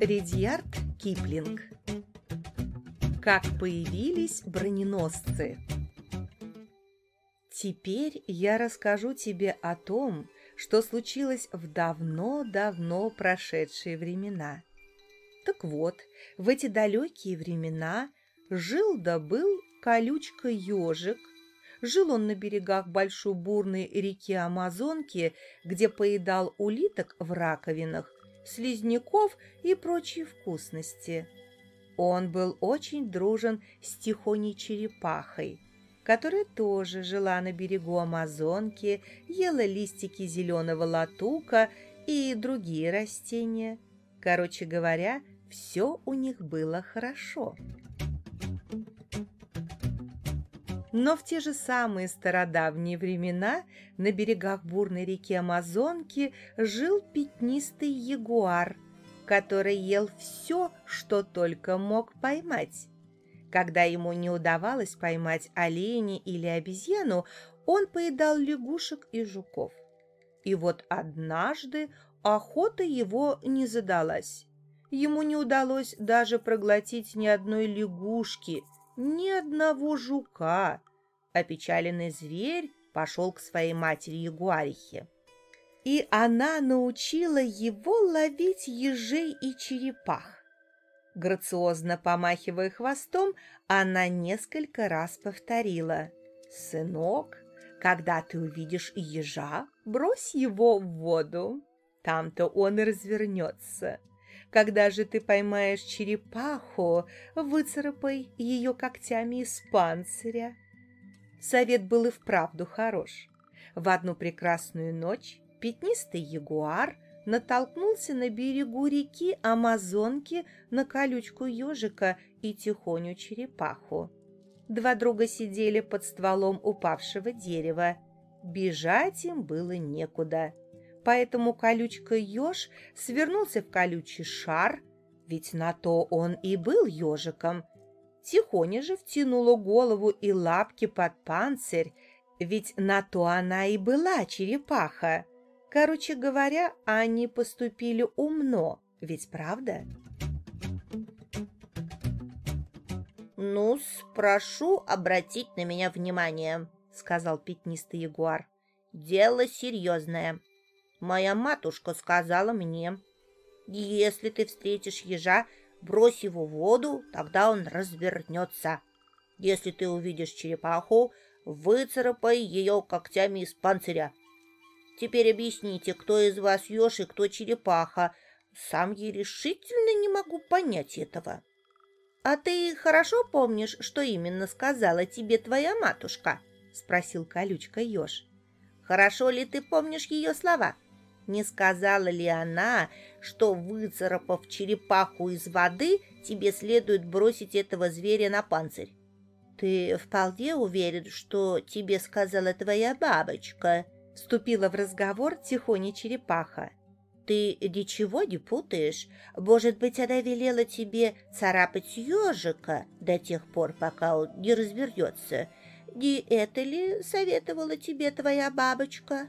Редьярд Киплинг Как появились броненосцы Теперь я расскажу тебе о том, что случилось в давно-давно прошедшие времена. Так вот, в эти далекие времена жил да был колючка-ежик. Жил он на берегах большой бурной реки Амазонки, где поедал улиток в раковинах слизняков и прочие вкусности. Он был очень дружен с тихоней черепахой, которая тоже жила на берегу Амазонки, ела листики зеленого латука и другие растения. Короче говоря, все у них было хорошо. Но в те же самые стародавние времена на берегах бурной реки Амазонки жил пятнистый ягуар, который ел все, что только мог поймать. Когда ему не удавалось поймать оленя или обезьяну, он поедал лягушек и жуков. И вот однажды охота его не задалась. Ему не удалось даже проглотить ни одной лягушки – ни одного жука. Опечаленный зверь пошел к своей матери Ягуарихе. И она научила его ловить ежей и черепах. Грациозно помахивая хвостом, она несколько раз повторила «Сынок, когда ты увидишь ежа, брось его в воду, там-то он и развернется. Когда же ты поймаешь черепаху, выцарапай ее когтями из панциря. Совет был и вправду хорош. В одну прекрасную ночь пятнистый ягуар натолкнулся на берегу реки Амазонки на колючку ежика и тихоню черепаху. Два друга сидели под стволом упавшего дерева. Бежать им было некуда поэтому колючка-еж свернулся в колючий шар, ведь на то он и был ежиком. Тихоня же втянула голову и лапки под панцирь, ведь на то она и была черепаха. Короче говоря, они поступили умно, ведь правда? ну прошу обратить на меня внимание», — сказал пятнистый ягуар. «Дело серьезное. Моя матушка сказала мне, если ты встретишь ежа, брось его в воду, тогда он развернется. Если ты увидишь черепаху, выцарапай ее когтями из панциря. Теперь объясните, кто из вас еж и кто черепаха. Сам я решительно не могу понять этого. А ты хорошо помнишь, что именно сказала тебе твоя матушка? Спросил колючка еж. Хорошо ли ты помнишь ее слова? — не сказала ли она, что, выцарапав черепаху из воды, тебе следует бросить этого зверя на панцирь? Ты вполне уверен, что тебе сказала твоя бабочка? Вступила в разговор тихоня черепаха. Ты ничего не путаешь? Может быть, она велела тебе царапать ежика до тех пор, пока он не развернется? Не это ли советовала тебе твоя бабочка?»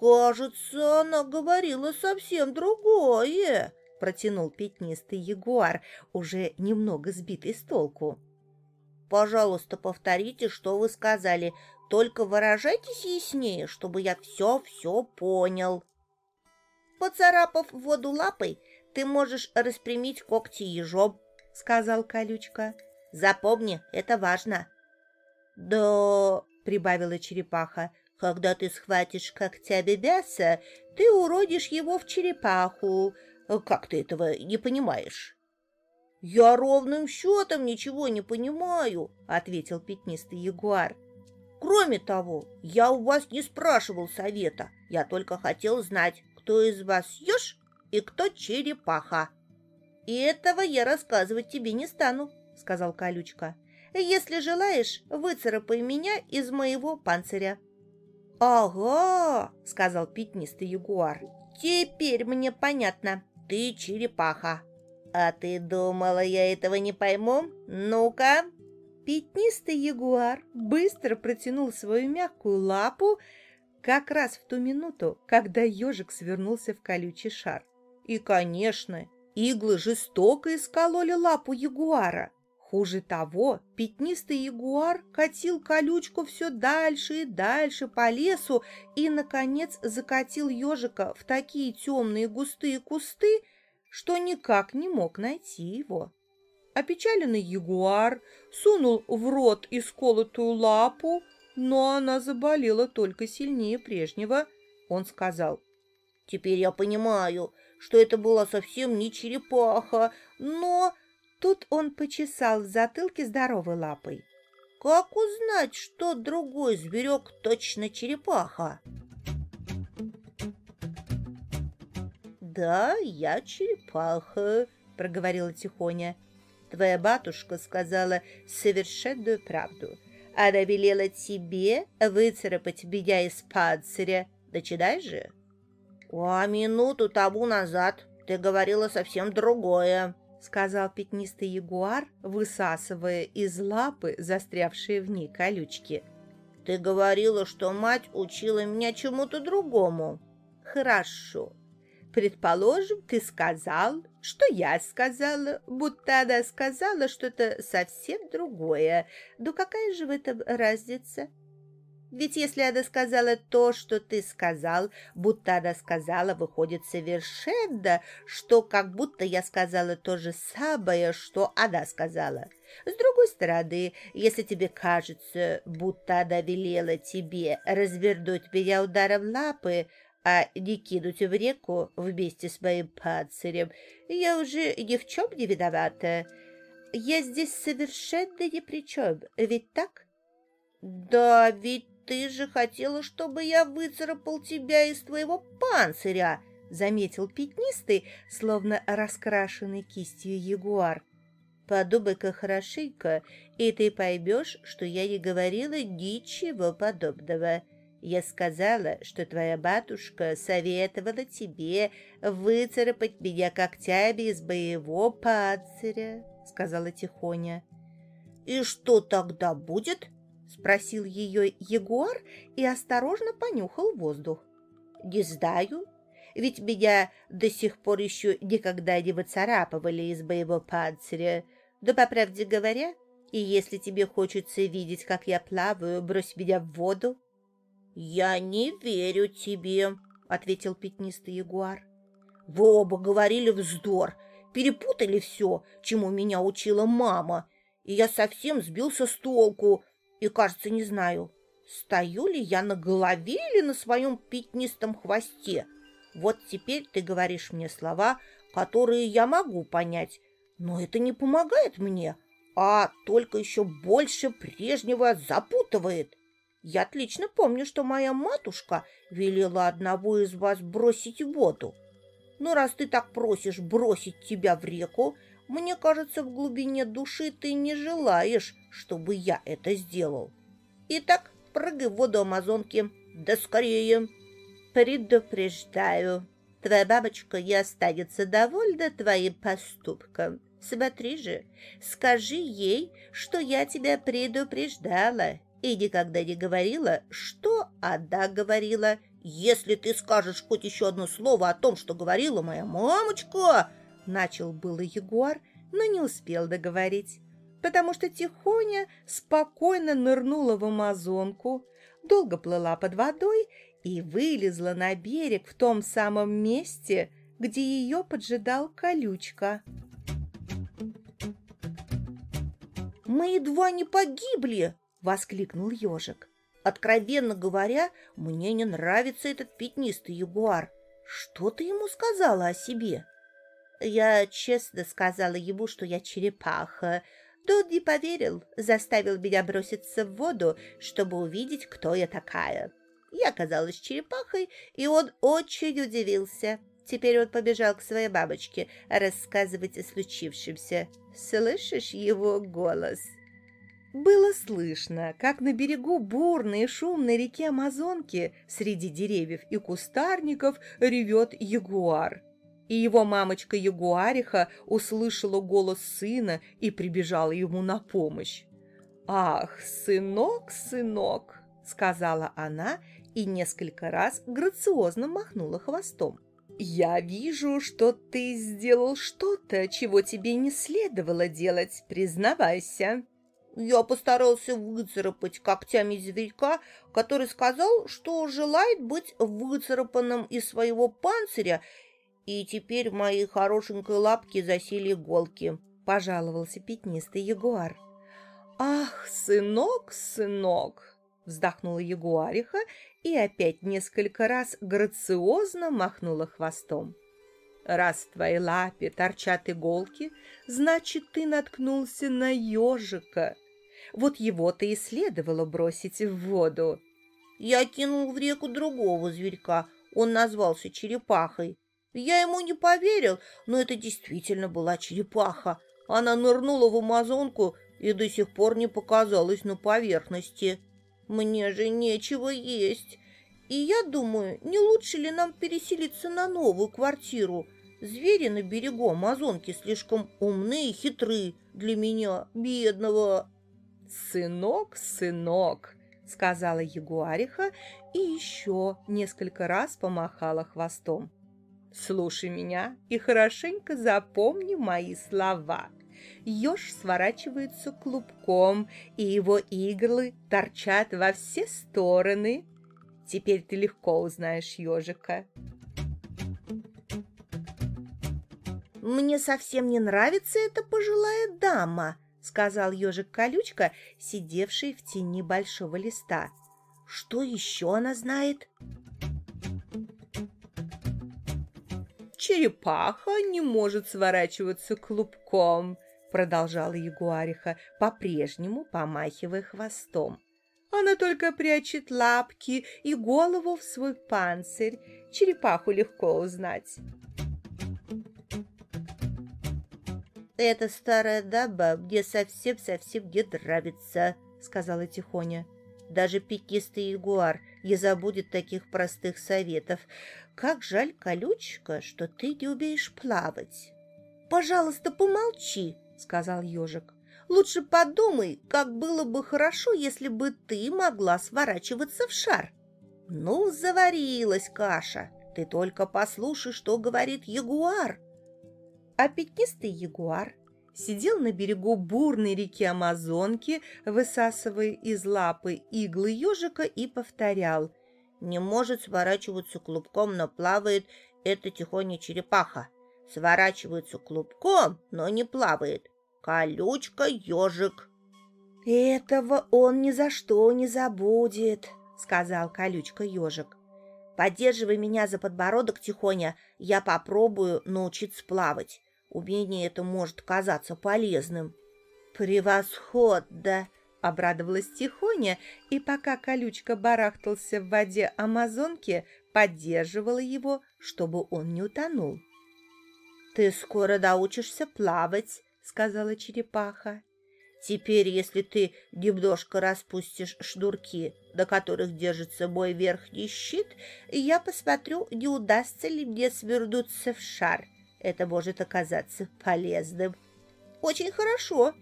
«Кажется, она говорила совсем другое», — протянул пятнистый ягуар, уже немного сбитый с толку. «Пожалуйста, повторите, что вы сказали, только выражайтесь яснее, чтобы я все-все понял». «Поцарапав воду лапой, ты можешь распрямить когти ежом», — сказал колючка. «Запомни, это важно». «Да», — прибавила черепаха, когда ты схватишь когтями мясо, ты уродишь его в черепаху. Как ты этого не понимаешь?» «Я ровным счетом ничего не понимаю», — ответил пятнистый ягуар. «Кроме того, я у вас не спрашивал совета. Я только хотел знать, кто из вас еж и кто черепаха». «И этого я рассказывать тебе не стану», — сказал колючка. «Если желаешь, выцарапай меня из моего панциря». «Ага», — сказал пятнистый ягуар. «Теперь мне понятно. Ты черепаха». «А ты думала, я этого не пойму? Ну-ка!» Пятнистый ягуар быстро протянул свою мягкую лапу как раз в ту минуту, когда ежик свернулся в колючий шар. И, конечно, Иглы жестоко искололи лапу ягуара. Хуже того, пятнистый ягуар катил колючку все дальше и дальше по лесу и, наконец, закатил ежика в такие темные густые кусты, что никак не мог найти его. Опечаленный ягуар сунул в рот исколотую лапу, но она заболела только сильнее прежнего. Он сказал, «Теперь я понимаю, что это была совсем не черепаха, но Тут он почесал в затылке здоровой лапой. «Как узнать, что другой зверек точно черепаха?» «Да, я черепаха», — проговорила Тихоня. «Твоя батушка сказала совершенную правду. Она велела тебе выцарапать меня из панциря. Начинай же». «А минуту тому назад ты говорила совсем другое», — сказал пятнистый ягуар, высасывая из лапы застрявшие в ней колючки. «Ты говорила, что мать учила меня чему-то другому». «Хорошо. Предположим, ты сказал, что я сказала, будто она сказала что-то совсем другое. Да какая же в этом разница?» Ведь если она сказала то, что ты сказал, будто она сказала, выходит совершенно, что как будто я сказала то же самое, что она сказала. С другой стороны, если тебе кажется, будто она велела тебе развернуть меня ударом лапы, а не кинуть в реку вместе с моим панцирем, я уже ни в чем не виновата. Я здесь совершенно ни при чем, ведь так? Да, ведь ты же хотела, чтобы я выцарапал тебя из твоего панциря!» — заметил пятнистый, словно раскрашенный кистью ягуар. «Подумай-ка хорошенько, и ты поймешь, что я не говорила ничего подобного. Я сказала, что твоя батушка советовала тебе выцарапать меня когтями из боевого панциря», — сказала Тихоня. «И что тогда будет?» — спросил ее ягуар и осторожно понюхал воздух. «Не знаю, ведь меня до сих пор еще никогда не выцарапывали из моего панциря. Да, по правде говоря, и если тебе хочется видеть, как я плаваю, брось меня в воду». «Я не верю тебе», — ответил пятнистый ягуар. «Вы оба говорили вздор, перепутали все, чему меня учила мама, и я совсем сбился с толку» И, кажется, не знаю, стою ли я на голове или на своем пятнистом хвосте. Вот теперь ты говоришь мне слова, которые я могу понять, но это не помогает мне, а только еще больше прежнего запутывает. Я отлично помню, что моя матушка велела одного из вас бросить в воду. Но раз ты так просишь бросить тебя в реку, мне кажется, в глубине души ты не желаешь, чтобы я это сделал. Итак, прыгай в воду Амазонки. Да скорее. Предупреждаю, твоя бабочка не останется довольна твоим поступком. Смотри же, скажи ей, что я тебя предупреждала и никогда не говорила, что она говорила. Если ты скажешь хоть еще одно слово о том, что говорила моя мамочка, Начал было ягуар, но не успел договорить, потому что Тихоня спокойно нырнула в Амазонку, долго плыла под водой и вылезла на берег в том самом месте, где ее поджидал колючка. «Мы едва не погибли!» — воскликнул ежик. «Откровенно говоря, мне не нравится этот пятнистый ягуар. Что ты ему сказала о себе?» Я честно сказала ему, что я черепаха. Тот не поверил, заставил меня броситься в воду, чтобы увидеть, кто я такая. Я оказалась черепахой, и он очень удивился. Теперь он побежал к своей бабочке рассказывать о случившемся. Слышишь его голос? Было слышно, как на берегу бурной и шумной реки Амазонки среди деревьев и кустарников ревет ягуар и его мамочка Ягуариха услышала голос сына и прибежала ему на помощь. «Ах, сынок, сынок!» — сказала она и несколько раз грациозно махнула хвостом. «Я вижу, что ты сделал что-то, чего тебе не следовало делать, признавайся». Я постарался выцарапать когтями зверька, который сказал, что желает быть выцарапанным из своего панциря, и теперь в моей хорошенькой лапке засели иголки, — пожаловался пятнистый ягуар. «Ах, сынок, сынок!» — вздохнула ягуариха и опять несколько раз грациозно махнула хвостом. «Раз в твоей лапе торчат иголки, значит, ты наткнулся на ежика. Вот его-то и следовало бросить в воду. Я кинул в реку другого зверька. Он назвался черепахой. Я ему не поверил, но это действительно была черепаха. Она нырнула в амазонку и до сих пор не показалась на поверхности. Мне же нечего есть. И я думаю, не лучше ли нам переселиться на новую квартиру? Звери на берегу Амазонки слишком умны и хитры для меня, бедного. «Сынок, сынок!» — сказала ягуариха и еще несколько раз помахала хвостом. «Слушай меня и хорошенько запомни мои слова. Еж сворачивается клубком, и его иглы торчат во все стороны. Теперь ты легко узнаешь ежика». «Мне совсем не нравится эта пожилая дама», сказал ежик колючка, сидевший в тени большого листа. Что еще она знает? Черепаха не может сворачиваться клубком, продолжала ягуариха, по-прежнему помахивая хвостом. Она только прячет лапки и голову в свой панцирь. Черепаху легко узнать. «Эта старая даба мне совсем-совсем не нравится», — сказала Тихоня. «Даже пятнистый ягуар не забудет таких простых советов. Как жаль, колючка, что ты не умеешь плавать». «Пожалуйста, помолчи», — сказал ежик. «Лучше подумай, как было бы хорошо, если бы ты могла сворачиваться в шар». «Ну, заварилась каша. Ты только послушай, что говорит ягуар» а пятнистый ягуар сидел на берегу бурной реки Амазонки, высасывая из лапы иглы ежика и повторял. «Не может сворачиваться клубком, но плавает. Это тихоня черепаха. Сворачивается клубком, но не плавает. Колючка ежик». «Этого он ни за что не забудет», — сказал колючка ежик. «Поддерживай меня за подбородок, Тихоня, я попробую научиться плавать. Умение это может казаться полезным. «Превосходно!» — обрадовалась Тихоня, и пока колючка барахтался в воде Амазонки, поддерживала его, чтобы он не утонул. «Ты скоро научишься плавать», — сказала черепаха. «Теперь, если ты немножко распустишь шнурки, до которых держится мой верхний щит, я посмотрю, не удастся ли мне свернуться в шар. Это может оказаться полезным. Очень хорошо.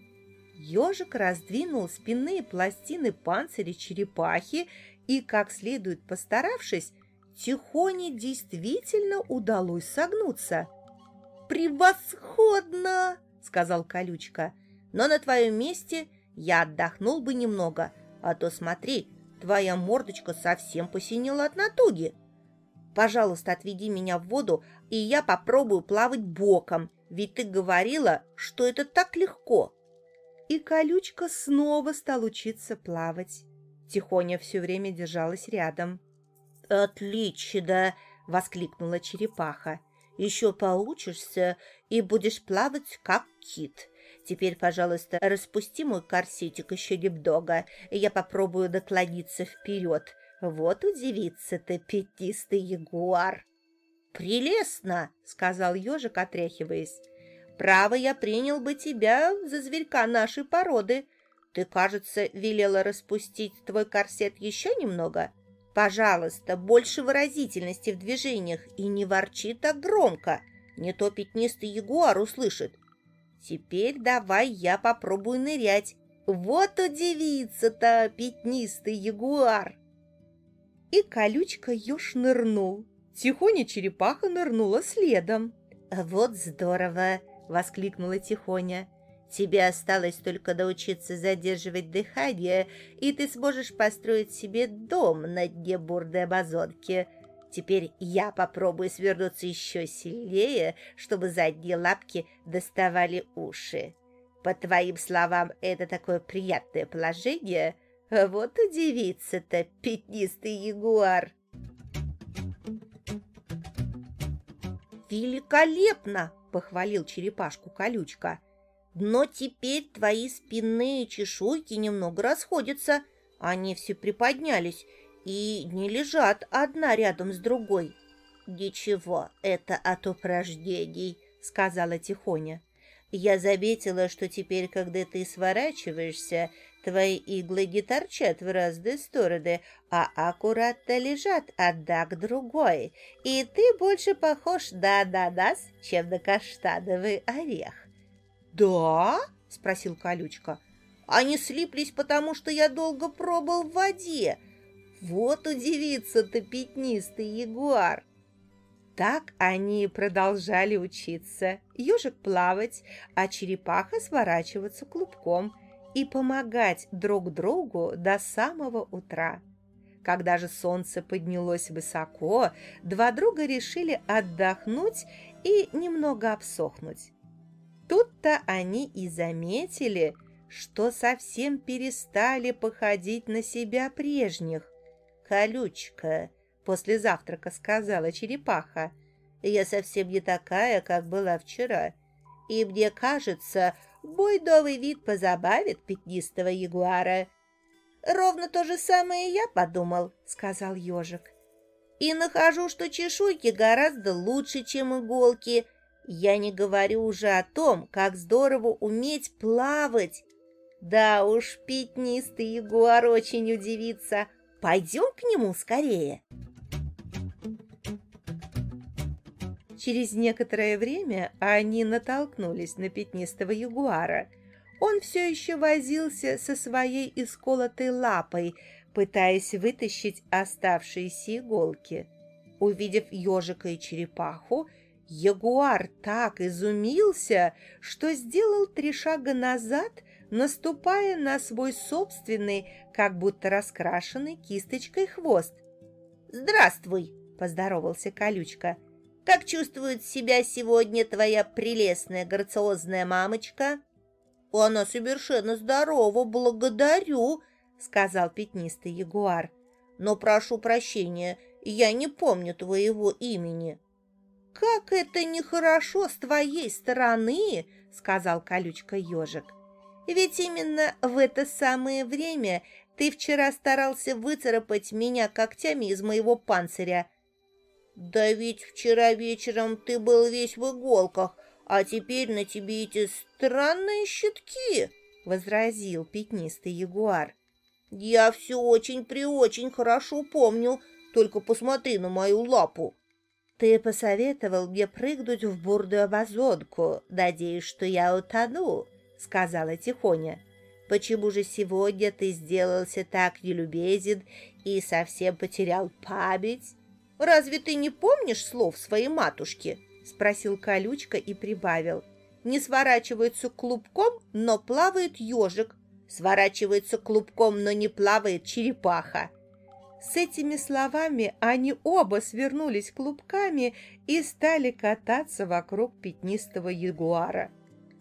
Ежик раздвинул спинные пластины панциря черепахи и, как следует постаравшись, Тихоне действительно удалось согнуться. «Превосходно!» — сказал Колючка. «Но на твоем месте я отдохнул бы немного, а то смотри, твоя мордочка совсем посинела от натуги. Пожалуйста, отведи меня в воду, и я попробую плавать боком, ведь ты говорила, что это так легко. И колючка снова стал учиться плавать. Тихоня все время держалась рядом. «Отлично!» — воскликнула черепаха. «Еще поучишься и будешь плавать, как кит. Теперь, пожалуйста, распусти мой корсетик еще немного, и я попробую наклониться вперед. Вот удивится ты, пятистый ягуар!» «Прелестно!» — сказал ежик, отряхиваясь. «Право, я принял бы тебя за зверька нашей породы. Ты, кажется, велела распустить твой корсет еще немного? Пожалуйста, больше выразительности в движениях и не ворчи так громко. Не то пятнистый ягуар услышит. Теперь давай я попробую нырять. Вот удивится-то пятнистый ягуар!» И колючка еж нырнул Тихоня черепаха нырнула следом. «Вот здорово!» — воскликнула Тихоня. «Тебе осталось только научиться задерживать дыхание, и ты сможешь построить себе дом на дне бурной амазонки. Теперь я попробую свернуться еще сильнее, чтобы задние лапки доставали уши. По твоим словам, это такое приятное положение. Вот удивится-то пятнистый ягуар!» «Великолепно!» — похвалил черепашку колючка. «Но теперь твои спинные чешуйки немного расходятся. Они все приподнялись и не лежат одна рядом с другой». «Ничего, это от упражнений», — сказала Тихоня. «Я заметила, что теперь, когда ты сворачиваешься, Твои иглы не торчат в разные стороны, а аккуратно лежат одна к другой, и ты больше похож на ананас, чем на каштановый орех. «Да?» — спросил Колючка. «Они слиплись, потому что я долго пробыл в воде. Вот удивится-то пятнистый ягуар!» Так они продолжали учиться. Ежик плавать, а черепаха сворачиваться клубком — и помогать друг другу до самого утра. Когда же солнце поднялось высоко, два друга решили отдохнуть и немного обсохнуть. Тут-то они и заметили, что совсем перестали походить на себя прежних. «Колючка», — после завтрака сказала черепаха, — «я совсем не такая, как была вчера, и мне кажется, Бой новый вид позабавит пятнистого ягуара. «Ровно то же самое я подумал», — сказал ежик. «И нахожу, что чешуйки гораздо лучше, чем иголки. Я не говорю уже о том, как здорово уметь плавать. Да уж, пятнистый ягуар очень удивится. Пойдем к нему скорее». Через некоторое время они натолкнулись на пятнистого ягуара. Он все еще возился со своей исколотой лапой, пытаясь вытащить оставшиеся иголки. Увидев ежика и черепаху, ягуар так изумился, что сделал три шага назад, наступая на свой собственный, как будто раскрашенный кисточкой хвост. «Здравствуй!» — поздоровался Колючка. Как чувствует себя сегодня твоя прелестная грациозная мамочка?» «Она совершенно здорова, благодарю», — сказал пятнистый ягуар. «Но прошу прощения, я не помню твоего имени». «Как это нехорошо с твоей стороны», — сказал колючка ежик. «Ведь именно в это самое время ты вчера старался выцарапать меня когтями из моего панциря, «Да ведь вчера вечером ты был весь в иголках, а теперь на тебе эти странные щитки!» — возразил пятнистый ягуар. «Я все очень-преочень хорошо помню, только посмотри на мою лапу!» «Ты посоветовал мне прыгнуть в бурдую обозонку, надеюсь, что я утону», — сказала Тихоня. «Почему же сегодня ты сделался так нелюбезен и совсем потерял память?» «Разве ты не помнишь слов своей матушки?» — спросил колючка и прибавил. «Не сворачивается клубком, но плавает ежик. Сворачивается клубком, но не плавает черепаха». С этими словами они оба свернулись клубками и стали кататься вокруг пятнистого ягуара.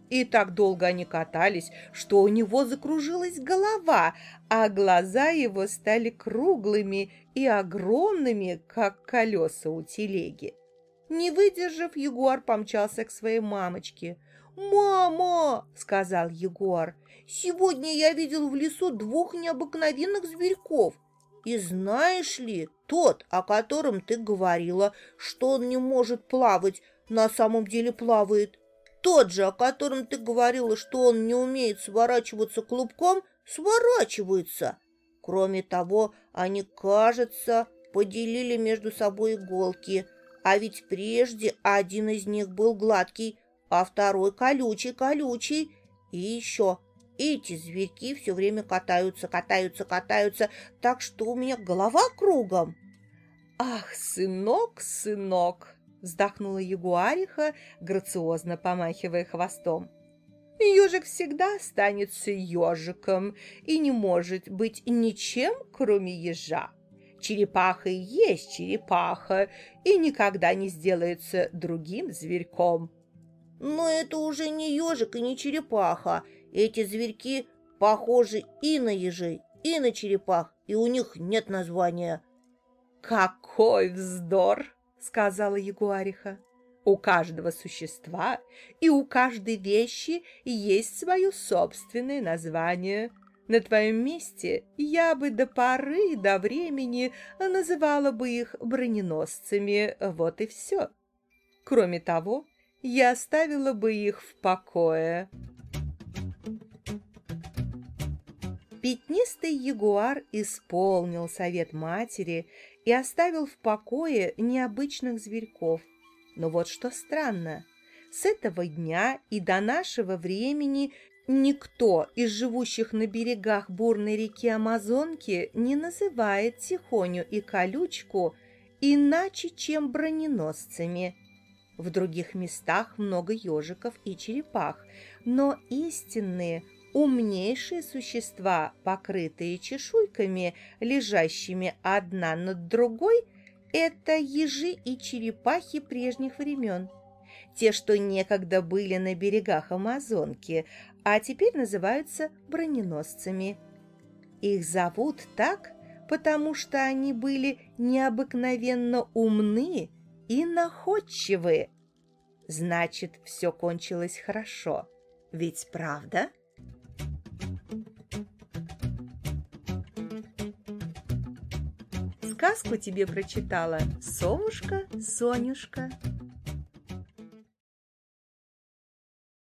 И так долго они катались, что у него закружилась голова, а глаза его стали круглыми и огромными, как колеса у телеги. Не выдержав, Егор помчался к своей мамочке. «Мама!» — сказал Егор. «Сегодня я видел в лесу двух необыкновенных зверьков. И знаешь ли, тот, о котором ты говорила, что он не может плавать, на самом деле плавает. Тот же, о котором ты говорила, что он не умеет сворачиваться клубком, сворачивается. Кроме того, они, кажется, поделили между собой иголки, а ведь прежде один из них был гладкий, а второй колючий-колючий. И еще эти зверьки все время катаются, катаются, катаются, так что у меня голова кругом. «Ах, сынок, сынок!» — вздохнула ягуариха, грациозно помахивая хвостом. Ежик всегда останется ежиком и не может быть ничем, кроме ежа. Черепаха и есть черепаха и никогда не сделается другим зверьком. Но это уже не ежик и не черепаха. Эти зверьки похожи и на ежей, и на черепах, и у них нет названия. «Какой вздор!» — сказала ягуариха. У каждого существа и у каждой вещи есть свое собственное название. На твоем месте я бы до поры, до времени называла бы их броненосцами, вот и все. Кроме того, я оставила бы их в покое. Пятнистый ягуар исполнил совет матери и оставил в покое необычных зверьков – но вот что странно, с этого дня и до нашего времени никто из живущих на берегах бурной реки Амазонки не называет Тихоню и Колючку иначе, чем броненосцами. В других местах много ежиков и черепах, но истинные, умнейшие существа, покрытые чешуйками, лежащими одна над другой – это ежи и черепахи прежних времен. Те, что некогда были на берегах Амазонки, а теперь называются броненосцами. Их зовут так, потому что они были необыкновенно умны и находчивы. Значит, все кончилось хорошо. Ведь правда? Сказку тебе прочитала совушка Сонюшка.